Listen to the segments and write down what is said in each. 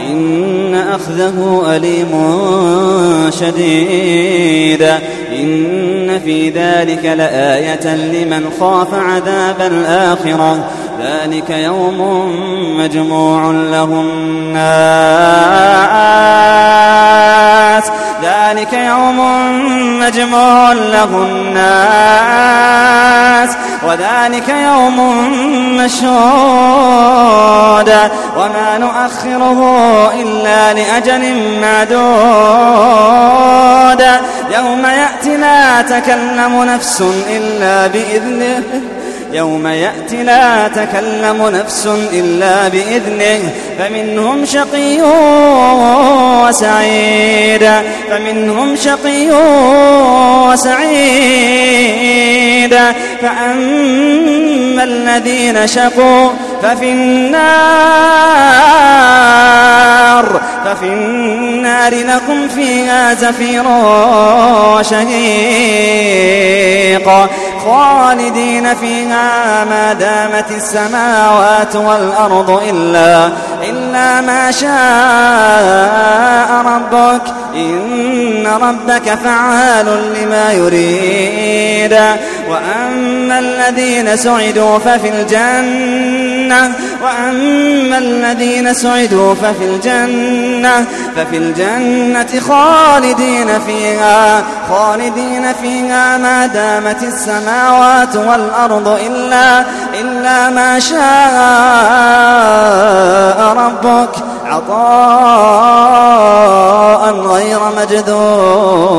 إن أخذه أليم شديد. إن في ذلك لآية لمن خاف عذاب الآخرة. ذلك يوم مجموع له الناس. ذلك يوم مجموع له الناس. وذلك يوم مشهود. وما نؤخره إلا لأجل معدود. يوم يأتي لا تكلم نفس إلا بإذنه. يوم يأتي لا تكلم نفس إلا بإذنه. فمنهم شقي وسعيد فمنهم شقي وسعيد. فأما الذين شقوا ففي النار ففي النار لكم فيها زفير وشهيق. خالدين فيها ما دامت السماوات والأرض إلا, إلا ما شاء ربك. إن ربك فعال لما يريد. وأما الذين سعدوا ففي الجنة وأما الذين سعدوا ففي الجنة ففي الجنة خالدين فيها خالدين فيها ما دامت السماوات والأرض إلا إلا ما شاء ربك عطاء غير مجذوذ.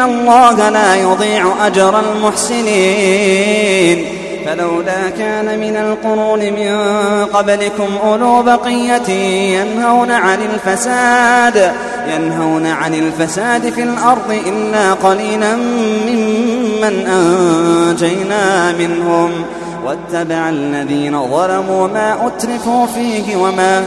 الله لا يضيع أجر المحسنين فلولا كان من القرون من قبلكم أولو بقية ينهون عن الفساد ينهون عن الفساد في الأرض إلا قليلا ممن أنجينا منهم واتبع الذين ظلموا ما أترفوا فيه وما